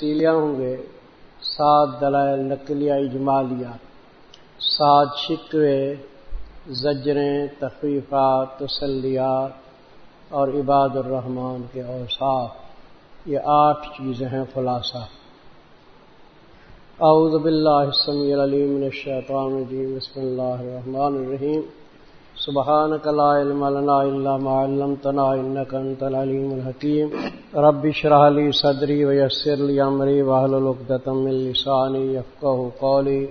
سیلیاں ہوں گے، سات دلائل نقلیہ اجمالیہ، سات شکوے، زجریں تخریفات تسلیات اور عباد الرحمان کے اوصاف۔ یہ آٹھ چیزیں ہیں خلاصہ۔ اعوذ باللہ السمیع العلیم الشیطان الرجیم، بسم اللہ الرحمن الرحیم۔ سبحانك لا علم لنا الا ما علمتنا انك انت العليم الحكيم. رب اشرح لي صدري ويسر لي امري واحلل عقدة من لساني يفقهوا قولي.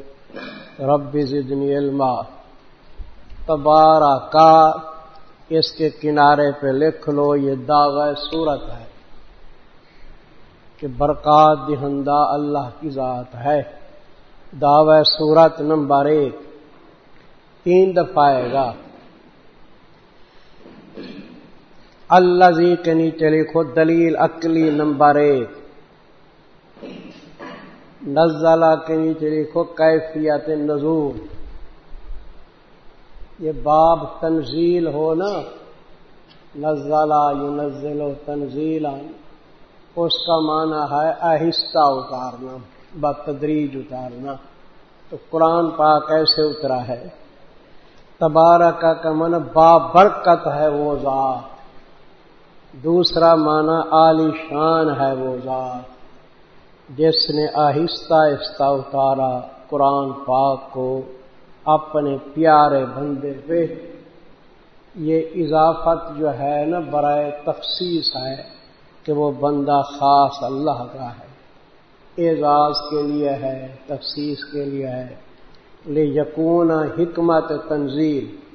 رب زدني علما. تبارک اس کے کنارے پہ لکھ لو، یہ دعوی صورت ہے کہ برکات دہندہ اللہ کی ذات ہے۔ دعوی صورت نمبر ایک، تین دفعہ آئے گا۔ اللہ زی کے نیچے لکھو دلیل عقلی نمبر ایک نزلہ کے نیچے لکھو کیفیت نزول۔ یہ باب تنزیل ہو نا۔ نزلہ یو نزل و تنزیل۔ اس کا معنی ہے آہستہ اتارنا، بتدریج اتارنا۔ تو قرآن پاک ایسے اترا ہے۔ تبارک کا من با برکت ہے وہ ذات۔ دوسرا معنی عالی شان ہے وہ ذات، جس نے آہستہ آہستہ اتارا قرآن پاک کو اپنے پیارے بندے پہ۔ یہ اضافت جو ہے نا برائے تخصیص ہے کہ وہ بندہ خاص اللہ کا ہے۔ اعزاز کے لیے ہے، تخصیص کے لیے ہے۔ لے یقون حکمت تنظیم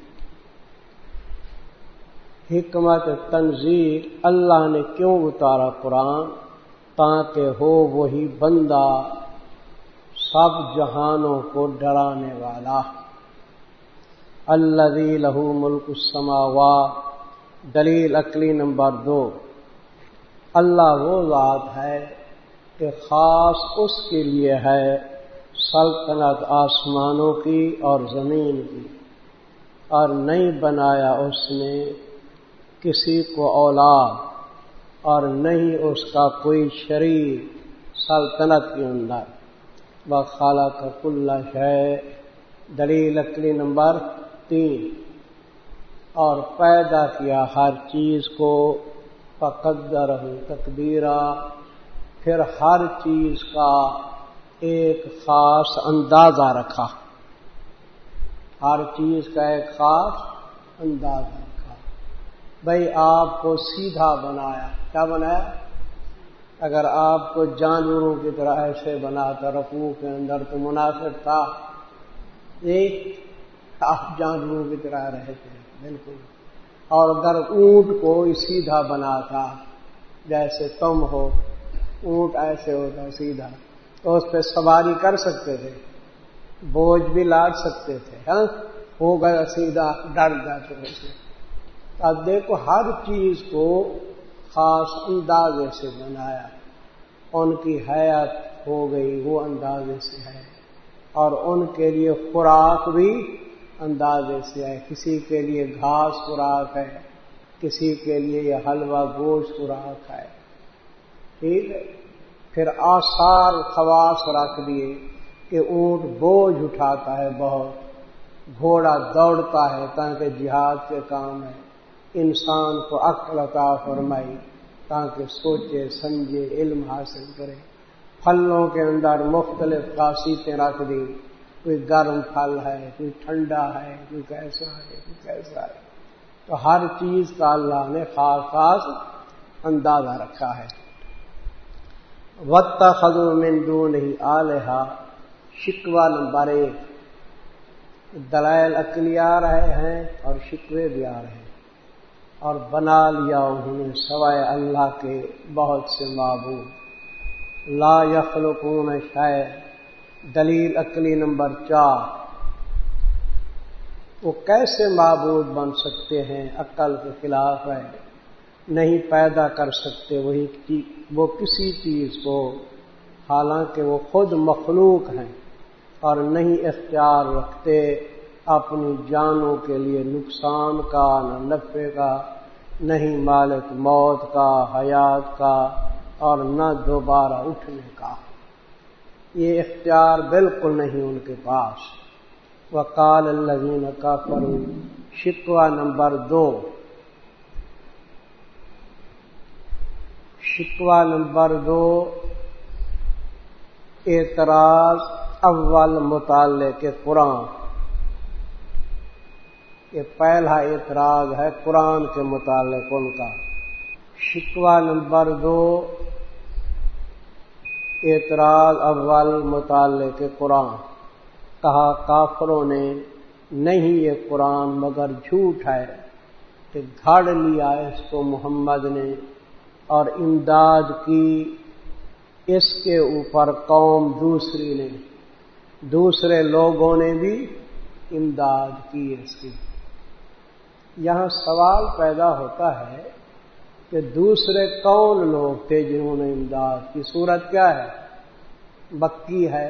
حکمت تنظیم اللہ نے کیوں اتارا قرآن؟ تاکہ ہو وہی بندہ سب جہانوں کو ڈرانے والا۔ اللہ لہو ملک السماوا دلیل اقلی نمبر دو۔ اللہ وہ ذات ہے کہ خاص اس کے لیے ہے، سلطنت آسمانوں کی اور زمین کی۔ اور نہیں بنایا اس نے کسی کو اولاد اور نہیں اس کا کوئی شریک سلطنت کے اندر۔ خالہ کا کل ہے۔ دلیل لکڑی نمبر تین۔ اور پیدا کیا ہر چیز کو۔ پقدر تقدیرہ پھر ہر چیز کا ایک خاص اندازہ رکھا۔ ہر چیز کا ایک خاص اندازہ۔ بھائی آپ کو سیدھا بنایا۔ کیا بنایا؟ اگر آپ کو جانوروں کی طرح ایسے بنا رقو کے اندر تو مناسب تھا۔ ایک آپ جانوروں کی طرح رہتے بالکل۔ اور اگر اونٹ کو سیدھا بنا تھا جیسے تم ہو، اونٹ ایسے ہوتا، سیدھا۔ تو اس پہ سواری کر سکتے تھے، بوجھ بھی لاڈ سکتے تھے ہاں؟ ہو گیا سیدھا، ڈر جاتے تھے۔ اب دیکھو ہر چیز کو خاص اندازے سے بنایا ان کی حیات ہو گئی، وہ اندازے سے ہے۔ اور ان کے لیے خوراک بھی اندازے سے ہے۔ کسی کے لیے گھاس خوراک ہے، کسی کے لیے یہ حلوہ گوشت خوراک ہے۔ ٹھیک ہے۔ پھر آسار خواص رکھ دیے کہ اونٹ بوجھ اٹھاتا ہے بہت، گھوڑا دوڑتا ہے تاکہ جہاد کے کام ہے۔ انسان کو عقل عطا فرمائی تاکہ سوچے، سمجھے، علم حاصل کرے۔ پھلوں کے اندر مختلف خاصیتیں رکھ دی۔ کوئی گرم پھل ہے، کوئی ٹھنڈا ہے، کوئی کیسا ہے، کوئی کیسا ہے۔ تو ہر چیز کا اللہ نے خاص خاص اندازہ رکھا ہے۔ وط خزو مندو نہیں آلحا شکوا نمبر ایک۔ دلائل اکلی آ رہے ہیں اور شکوے بھی آ رہے ہیں۔ اور بنا لیا انہوں نے سوائے اللہ کے بہت سے معبود۔ لا یخلقون شاید دلیل اکلی نمبر چار۔ وہ کیسے معبود بن سکتے ہیں؟ عقل کے خلاف ہے۔ نہیں پیدا کر سکتے۔ وہی وہ کسی چیز کو۔ حالانکہ وہ خود مخلوق ہیں اور نہیں اختیار رکھتے۔ اپنی جانوں کے لیے نقصان کا، نہ نفے کا، نہیں مالک موت کا، حیات کا، اور نہ دوبارہ اٹھنے کا۔ یہ اختیار بالکل نہیں ان کے پاس۔ وکال الزین کا فرو شکوا نمبر دو۔ شکوا نمبر دو، اعتراض اول مطالعے کے قرآن۔ یہ پہلا اعتراض ہے قرآن کے متعلق ان کا۔ شکوا نمبر دو، اعتراض اول مطالعے کے قرآن۔ کہا کافروں نے، نہیں یہ قرآن مگر جھوٹ ہے کہ گھڑ لیا اس کو محمد نے اور امداد کی اس کے اوپر قوم دوسری نے۔ دوسرے لوگوں نے بھی امداد کی اس کی۔ یہاں سوال پیدا ہوتا ہے کہ دوسرے کون لوگ تھے جنہوں نے امداد کی؟ صورت کیا ہے؟ بکی ہے۔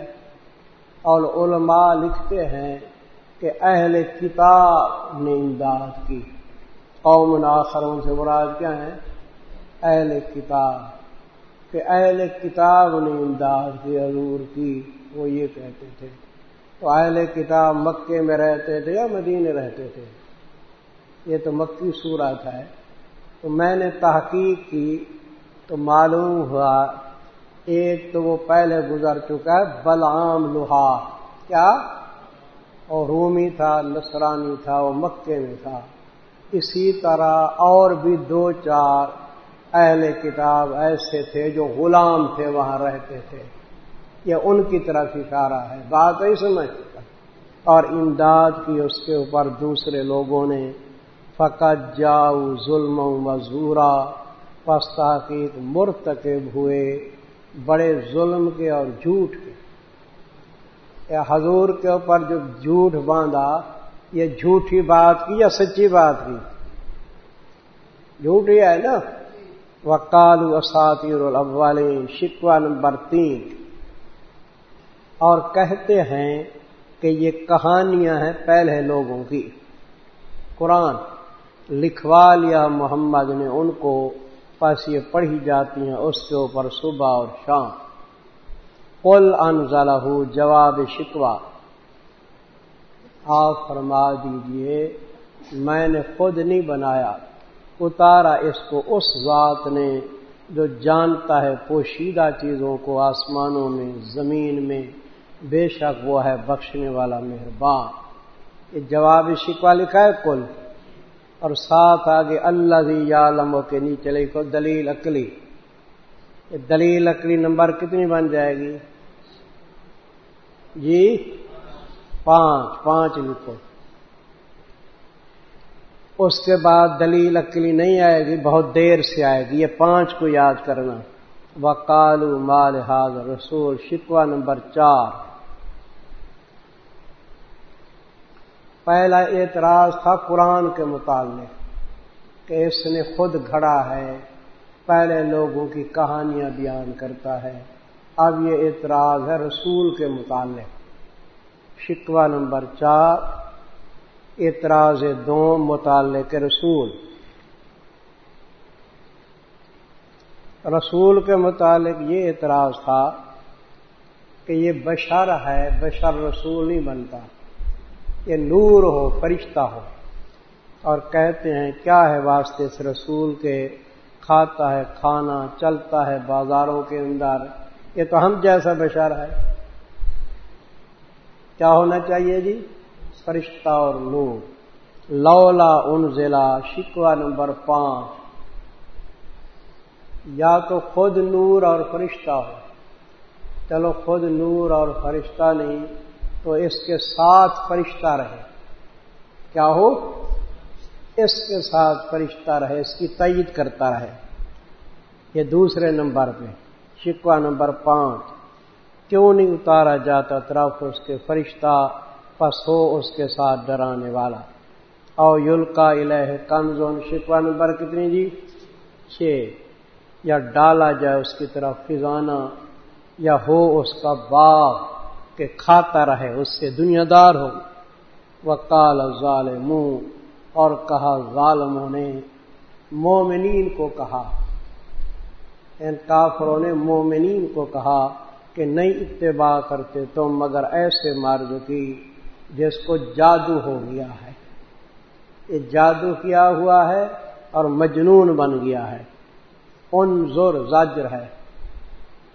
اور علماء لکھتے ہیں کہ اہل کتاب نے امداد کی۔ قوم آخروں سے مراد کیا ہے اہل کتاب۔ کہ اہل کتاب نے امداد کی، حضور کی، وہ یہ کہتے تھے۔ تو اہل کتاب مکے میں رہتے تھے یا مدینے رہتے تھے؟ یہ تو مکی صورت ہے تو میں نے تحقیق کی تو معلوم ہوا ایک تو وہ پہلے گزر چکا ہے، بلعام لوہا۔ کیا؟ اور رومی تھا، نصرانی تھا، وہ مکے میں تھا۔ اسی طرح اور بھی دو چار اہل کتاب ایسے تھے جو غلام تھے، وہاں رہتے تھے۔ یہ ان کی طرف اشارہ ہے۔ بات ہی سمجھ اور امداد کی اس کے اوپر دوسرے لوگوں نے فقط جاؤ ظلم مزورا پس تحقیق مرتکب ہوئے بڑے ظلم کے اور جھوٹ کے۔ حضور کے اوپر جو جھوٹ باندھا، یہ جھوٹی بات کی یا سچی بات کی؟ جھوٹ ہی ہے نا۔ وکال اساتیر الاولین شکوا نمبر تین۔ اور کہتے ہیں کہ یہ کہانیاں ہیں پہلے لوگوں کی۔ قرآن۔ لکھوا لیا محمد نے ان کو پس یہ پڑھی جاتی ہیں اس کے اوپر صبح اور شام۔ قل ان جواب شکوا آپ فرما دیجیے، میں نے خود نہیں بنایا۔ اتارا اس کو اس ذات نے جو جانتا ہے پوشیدہ چیزوں کو آسمانوں میں، زمین میں، بے شک وہ ہے بخشنے والا مہربان۔ یہ جواب شکوا لکھا ہے کل اور ساتھ آگے اللہ عالموں کے نیچے لکھو دلیل اکلی دلیل اکلی نمبر کتنی بن جائے گی؟ جی پانچ پانچ لکھو۔ اس کے بعد دلیل اکلی نہیں آئے گی، بہت دیر سے آئے گی۔ یہ پانچ کو یاد کرنا۔ وکالو مال حاضر رسول شکوا نمبر چار۔ پہلا اعتراض تھا قرآن کے متعلق کہ اس نے خود گھڑا ہے، پہلے لوگوں کی کہانیاں بیان کرتا ہے۔ اب یہ اعتراض ہے رسول کے متعلق۔ شکوا نمبر چار، اعتراض دو متعلق رسول۔ رسول کے متعلق یہ اعتراض تھا کہ یہ بشر ہے، بشر رسول نہیں بنتا۔ یہ نور ہو، فرشتہ ہو۔ اور کہتے ہیں، کیا ہے واسطے اس رسول کے کھاتا ہے، کھانا، چلتا ہے بازاروں کے اندر؟ یہ تو ہم جیسا بشر ہے۔ کیا ہونا چاہیے جی؟ فرشتہ اور نور۔ لولا ان ضلع شکوا نمبر پانچ۔ یا تو خود نور اور فرشتہ ہو۔ چلو خود نور اور فرشتہ نہیں تو اس کے ساتھ فرشتہ رہے۔ کیا ہو؟ اس کے ساتھ فرشتہ رہے، اس کی تعید کرتا رہے۔ یہ دوسرے نمبر پہ شکوا نمبر پانچ۔ کیوں نہیں اتارا جاتا طرف اس کے فرشتہ، پس ہو اس کے ساتھ ڈرانے والا؟ او یلکا الہ کمزون شکوا نمبر کتنی جی؟ چھ۔ یا ڈالا جائے اس کی طرف فضانہ یا ہو اس کا باغ۔ کہ کھاتا رہے، اس سے دنیا دار ہو وہ کال ظالم اور کہا ظالموں نے، مومنین کو کہا۔ ان کافروں نے مومنین کو کہا کہ نہیں اتباع کرتے تم مگر ایسے مرد کی جس کو جادو ہو گیا ہے۔ یہ جادو کیا ہوا ہے اور مجنون بن گیا ہے۔ ان زور زاجر ہے۔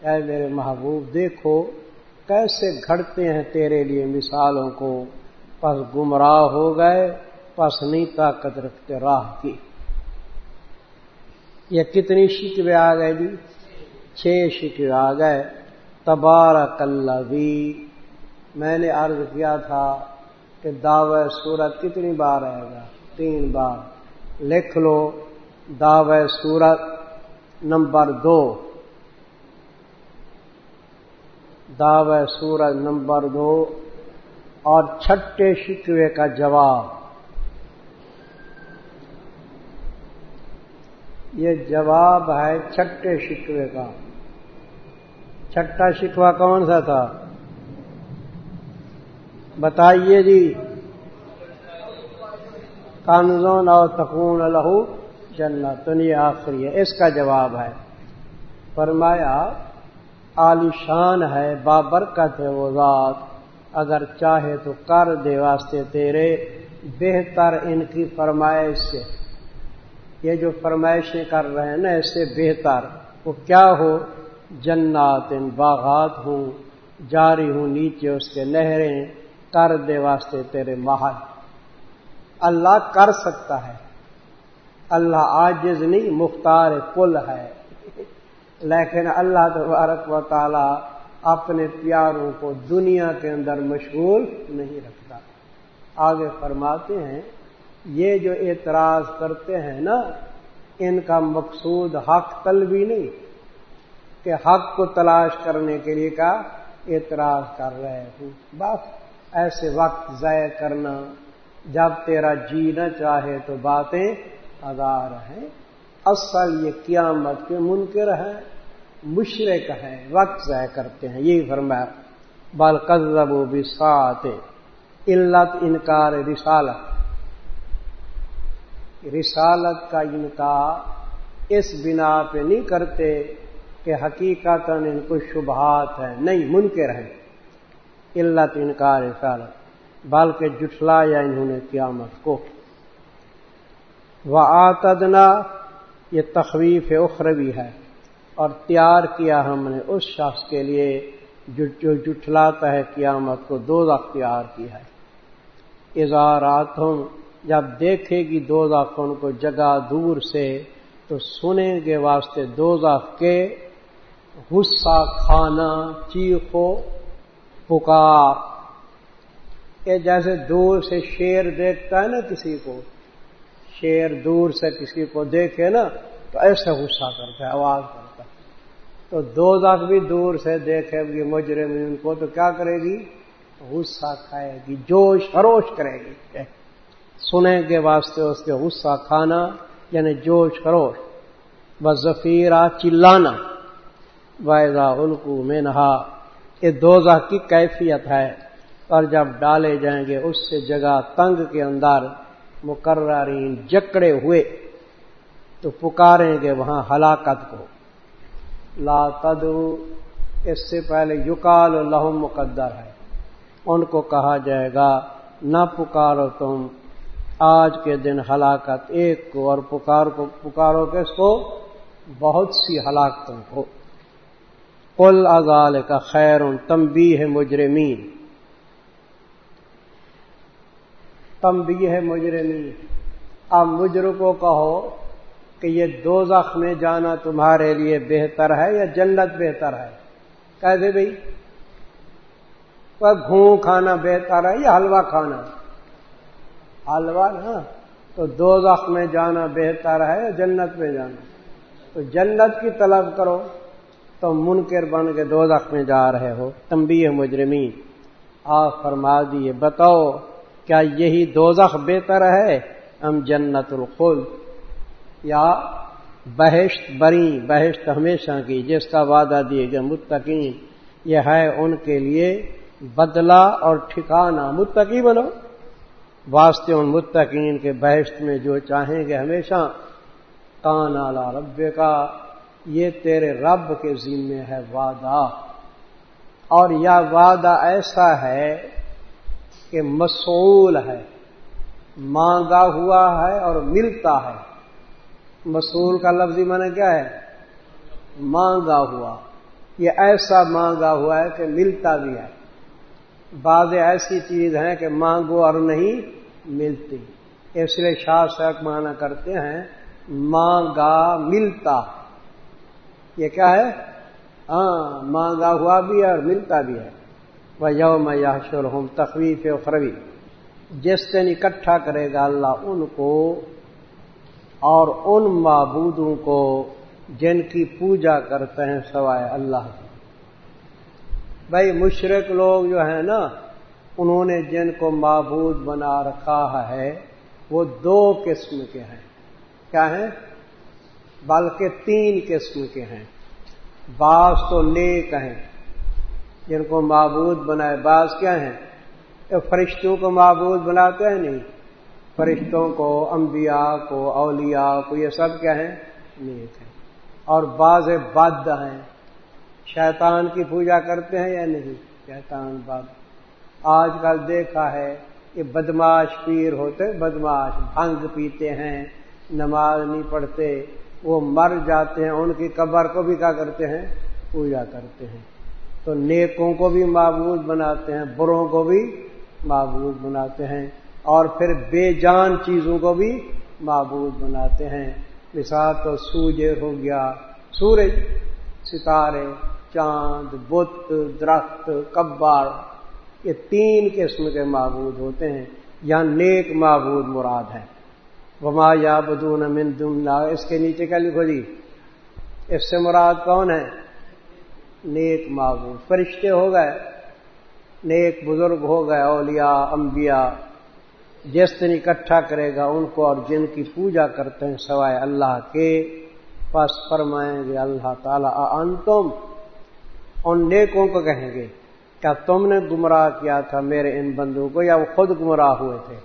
اے میرے محبوب، دیکھو کیسے گھڑتے ہیں تیرے لیے مثالوں کو؟ پس گمراہ ہو گئے، پس نہیں طاقت رکھتے راہ کی۔ یہ کتنی شکوے آ گئے جی چھ شکوے آ گئے۔ تبارک اللہ بھی میں نے عرض کیا تھا کہ دعوی سورت کتنی بار آئے گا؟ تین بار۔ لکھ لو دعوی سورت نمبر دو۔ دعوی سورت نمبر دو اور چھٹے شکوے کا جواب۔ یہ جواب ہے چھٹے شکوے کا۔ چھٹا شکوا کون سا تھا؟ بتائیے جی۔ کانزون اور تکون لہو جنت تو یہ آخری ہے۔ اس کا جواب ہے۔ فرمایا عالیشان ہے، بابرکت ہے وہ ذات۔ اگر چاہے تو کر دے واسطے تیرے، بہتر ان کی فرمائش سے۔ یہ جو فرمائشیں کر رہے ہیں نا، اس سے بہتر۔ وہ کیا ہو؟ جنات ان باغات ہوں، جاری ہوں نیچے اس کے نہریں، کر دے واسطے تیرے محل۔ اللہ کر سکتا ہے۔ اللہ آجز نہیں، مختار کل ہے۔ لیکن اللہ تبارک و تعالی اپنے پیاروں کو دنیا کے اندر مشغول نہیں رکھتا۔ آگے فرماتے ہیں، یہ جو اعتراض کرتے ہیں نا، ان کا مقصود حق طلبی نہیں، کہ حق کو تلاش کرنے کے لیے کا اعتراض کر رہے ہوں۔ بس ایسے وقت ضائع کرنا، جب تیرا جی نہ چاہے تو باتیں ادار ہیں۔ اصل یہ قیامت کے منکر ہیں مشرق ہے وقت ضائع کرتے ہیں۔ یہی فرمایا بال قزب و بسات علت، انکار، رسالت۔ رسالت کا انکار اس بنا پہ نہیں کرتے کہ حقیقت ان کو شبہات ہے نہیں، منکر ہے علت، انکار، رسالت۔ بلکہ جٹلا یا انہوں نے قیامت کو۔ وہ آتدنا یہ تخویف اخروی ہے اور تیار کیا ہم نے اس شخص کے لیے جو جٹلاتا ہے قیامت کو دو تیار کی ہے۔ اظہارات ہوں جب دیکھے گی دو ان کو جگہ دور سے، تو سنیں گے واسطے دو کے غصہ کھانا چیخو پکار۔ یہ جیسے دور سے شیر دیکھتا ہے نا کسی کو شیر دور سے کسی کو دیکھے نا تو ایسے غصہ کرتا ہے، آواز کرتا ہے۔ تو دو دخ بھی دور سے دیکھے گی، مجرم ان کو تو کیا کرے گی؟ غصہ کھائے گی، جوش خروش کرے گی۔ سنے کے واسطے اس کے غصہ کھانا یعنی جوش خروش۔ بس ذخیرہ چلانا۔ وائزہ الکو میں نہا یہ دو کی کیفیت ہے۔ اور جب ڈالے جائیں گے، اس سے جگہ تنگ کے اندر مقررین جکڑے ہوئے تو پکاریں گے وہاں ہلاکت کو۔ لا تدرو اس سے پہلے یقال لہم مقدر ہے۔ ان کو کہا جائے گا، نہ پکارو تم۔ آج کے دن ہلاکت ایک کو اور پکار کو، پکارو کس کو بہت سی ہلاکتوں کو۔ کل ازال کا خیر تمبی ہے مجرمین۔ تمبی ہے مجرمین۔ اب مجر کو کہو کہ یہ دو میں جانا تمہارے لیے بہتر ہے یا جنت بہتر ہے؟ کیسے بھائی۔ گھوں کھانا بہتر ہے یا حلوہ کھانا؟ حلوہ نا۔ تو دو میں جانا بہتر ہے یا جنت میں جانا؟ تو جنت کی طلب کرو۔ تو منکر بن کے دو میں جا رہے ہو۔ تم بھی مجرمین۔ آپ فرما دیے، بتاؤ کیا یہی دو بہتر ہے؟ ہم جنت الخلد۔ یا بہشت بری، بہشت ہمیشہ کی، جس کا وعدہ دیے گئے متقین۔ یہ ہے ان کے لیے بدلہ اور ٹھکانا متقی بنو۔ واسطے ان متقین کے بہشت میں جو چاہیں گے ہمیشہ۔ کان اعلی رب کا یہ تیرے رب کے ذمے ہے وعدہ۔ اور یہ وعدہ ایسا ہے کہ مسول ہے، مانگا ہوا ہے اور ملتا ہے۔ مسول کا لفظی معنی کیا ہے؟ مانگا ہوا۔ یہ ایسا مانگا ہوا ہے کہ ملتا بھی ہے۔ بعض ایسی چیز ہیں کہ مانگو اور نہیں ملتی۔ اس لیے شاہ شاخ مانا کرتے ہیں، مانگا ملتا۔ یہ کیا ہے؟ ہاں مانگا ہوا بھی ہے اور ملتا بھی ہے۔ وہ یوم یا شور ہوں تخویف فروی جس دن اکٹھا کرے گا اللہ ان کو اور ان معبودوں کو جن کی پوجا کرتے ہیں سوائے اللہ۔ کی بھائی مشرق لوگ جو ہیں نا، انہوں نے جن کو معبود بنا رکھا ہے، وہ دو قسم کے ہیں۔ کیا ہیں؟ بلکہ تین قسم کے ہیں۔ بعض تو نیک ہیں۔ جن کو معبود بنائے، بعض کیا ہیں؟ فرشتوں کو معبود بناتے ہیں نہیں۔ فرشتوں کو، انبیاء کو، اولیاء کو، یہ سب کیا ہیں؟ نیک ہیں اور بعض بد ہیں۔ شیطان کی پوجا کرتے ہیں یا نہیں؟ شیطان بد۔ آج کل دیکھا ہے کہ بدماش پیر ہوتے بدماش بھنگ پیتے ہیں، نماز نہیں پڑھتے، وہ مر جاتے ہیں، ان کی قبر کو بھی کیا کرتے ہیں؟ پوجا کرتے ہیں۔ تو نیکوں کو بھی معبود بناتے ہیں، بروں کو بھی معبود بناتے ہیں، اور پھر بے جان چیزوں کو بھی معبود بناتے ہیں۔ مثال تو سوجے ہو گیا، سورج، ستارے، چاند، بت، درخت، کباڑ، یہ تین قسم کے معبود ہوتے ہیں، یا نیک معبود مراد ہے وما یا بدون من دمنا اس کے نیچے کیا لکھو جی؟ اس سے مراد کون ہے؟ نیک معبود، فرشتے ہو گئے، نیک بزرگ ہو گئے، اولیاء، انبیاء، جس دن اکٹھا کرے گا ان کو اور جن کی پوجا کرتے ہیں سوائے اللہ کے، پس فرمائیں گے اللہ تعالی ان تم ان نیکوں کو کہیں گے، کیا تم نے گمراہ کیا تھا میرے ان بندوں کو یا وہ خود گمراہ ہوئے تھے؟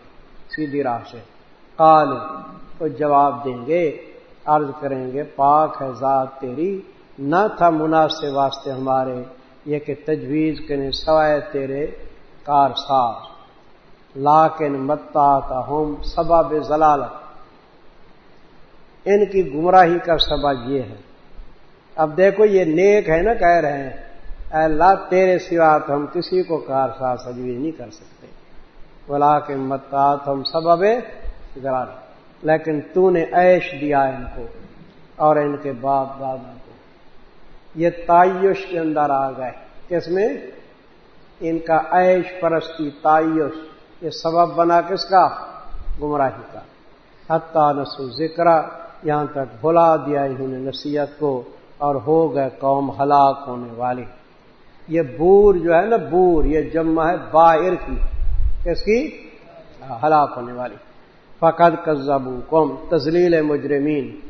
سیدھی راہ سے۔ کال تو جواب دیں گے، عرض کریں گے، پاک ہے ذات تیری نہ تھا مناسب واسطے ہمارے، یہ کہ تجویز کریں سوائے تیرے کار ساز لاکن متا کا ہوم سبب ضلالت۔ ان کی گمراہی کا سبب یہ ہے۔ اب دیکھو یہ نیک ہے نا، کہہ رہے ہیں، اے اللہ تیرے سوا تو ہم کسی کو کار ساز تجویز نہیں کر سکتے۔ بلا کے متات ہم سبب ذرا لیکن تو نے عیش دیا ان کو اور ان کے باپ دادا کو۔ یہ تعیش کے اندر آ گئے۔ کس میں؟ ان کا عیش پرستی تعیش یہ سبب بنا کس کا؟ گمراہی کا۔ حتیٰ نسو ذکر، یہاں تک بھلا دیا انہوں نے نصیحت کو اور ہو گئے قوم ہلاک ہونے والی یہ بور جو ہے نا، بور، یہ جمع ہے باہر کی۔ کس کی؟ ہلاک ہونے والی۔ فقد کزبو قوم تزلیل مجرمین۔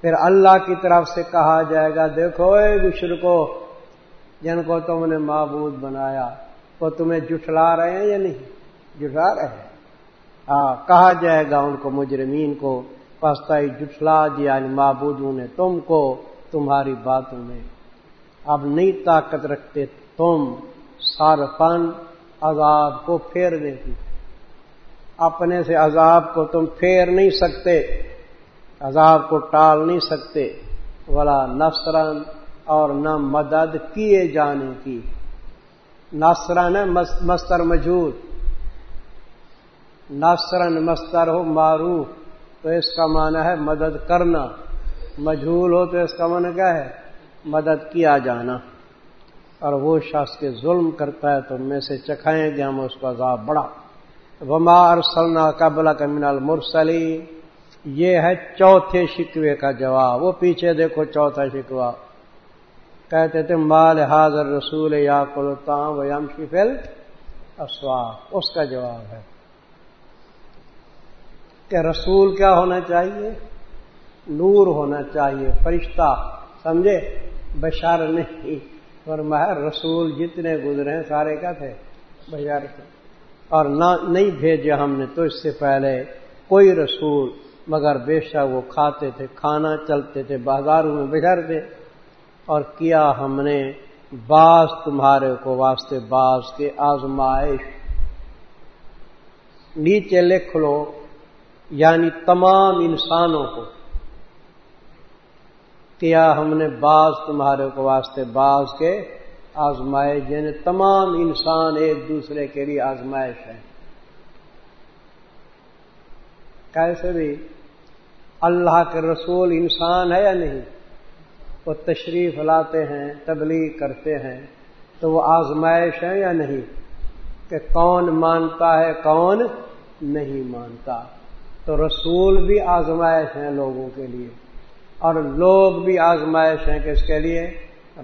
پھر اللہ کی طرف سے کہا جائے گا، دیکھو اے مشرکو، جن کو تم نے معبود بنایا، وہ تمہیں جٹلا رہے ہیں یا نہیں؟ جٹلا رہے ہیں۔ ہاں کہا جائے گا ان کو، مجرمین کو، پستائی جٹلا دیا یعنی معبودوں نے تم کو تمہاری باتوں میں۔ اب نئی طاقت رکھتے تم سارفن عذاب کو پھیرنے کی اپنے سے عذاب کو تم پھیر نہیں سکتے۔ عذاب کو ٹال نہیں سکتے۔ ولا نسرن اور نہ مدد کیے جانے کی۔ نسرن ہے مستر مجور نسرن مستر ہو معروف۔ تو اس کا معنی ہے مدد کرنا۔ مجھول ہو تو اس کا معنی کیا ہے؟ مدد کیا جانا۔ اور وہ شخص کے ظلم کرتا ہے تو میں سے چکھائیں گے، ہم اس کا عذاب بڑا وما ارسلنا قبل کا من المرسلی یہ ہے چوتھے شکوے کا جواب۔ وہ پیچھے دیکھو چوتھا شکوا کہتے تھے، مال حاضر رسول یا کلتام و یم شفل اسوا اس کا جواب ہے کہ رسول کیا ہونا چاہیے؟ نور ہونا چاہیے، فرشتہ، سمجھے؟ بشار نہیں۔ اور مہر رسول جتنے گزرے ہیں، سارے کیا تھے؟ بشار تھے۔ اور نہ، نہیں بھیجے ہم نے تو اس سے پہلے کوئی رسول مگر بے شک وہ کھاتے تھے، کھانا چلتے تھے، بازاروں میں بگڑ دے اور کیا ہم نے بعض تمہارے کو واسطے بعض کے آزمائش؟ نیچے لکھ لو یعنی تمام انسانوں کو۔ کیا ہم نے بعض تمہارے کو واسطے بعض کے آزمائش؟ یعنی تمام انسان ایک دوسرے کے لیے آزمائش ہے۔ کیسے بھی اللہ کے رسول انسان ہے یا نہیں؟ وہ تشریف لاتے ہیں، تبلیغ کرتے ہیں، تو وہ آزمائش ہے یا نہیں؟ کہ کون مانتا ہے، کون نہیں مانتا۔ تو رسول بھی آزمائش ہیں لوگوں کے لیے، اور لوگ بھی آزمائش ہیں کس کے لیے؟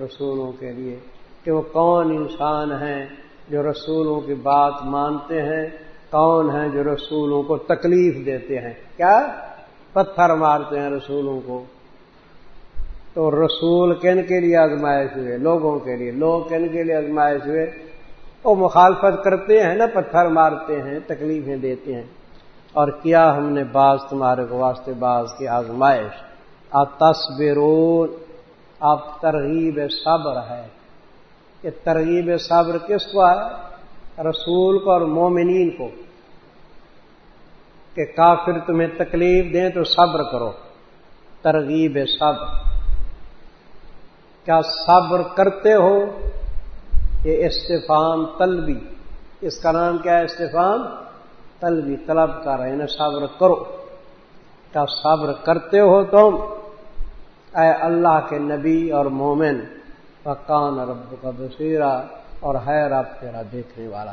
رسولوں کے لیے۔ کہ وہ کون انسان ہیں جو رسولوں کی بات مانتے ہیں، کون ہیں جو رسولوں کو تکلیف دیتے ہیں۔ کیا؟ پتھر مارتے ہیں رسولوں کو۔ تو رسول کن کے لیے آزمائش ہوئے؟ لوگوں کے لیے۔ لوگ کن کے لیے آزمائش ہوئے؟ وہ مخالفت کرتے ہیں نا، پتھر مارتے ہیں، تکلیفیں دیتے ہیں۔ اور کیا ہم نے بعض تمہارے کو واسطے بعض کی آزمائش؟ آپ تصبرون آپ ترغیب صبر ہے۔ یہ ترغیب صبر کس کو ہے؟ رسول کو اور مومنین کو۔ کہ کافر تمہیں تکلیف دیں تو صبر کرو۔ ترغیب صبر۔ کیا صبر کرتے ہو؟ یہ استفام طلبی۔ اس کا نام کیا ہے؟ استفام طلبی۔ طلب کر رہے ہیں صبر کرو۔ کیا صبر کرتے ہو تم؟ اے اللہ کے نبی اور مومن فقان رب کا بصیرہ اور ہے رب تیرا دیکھنے والا۔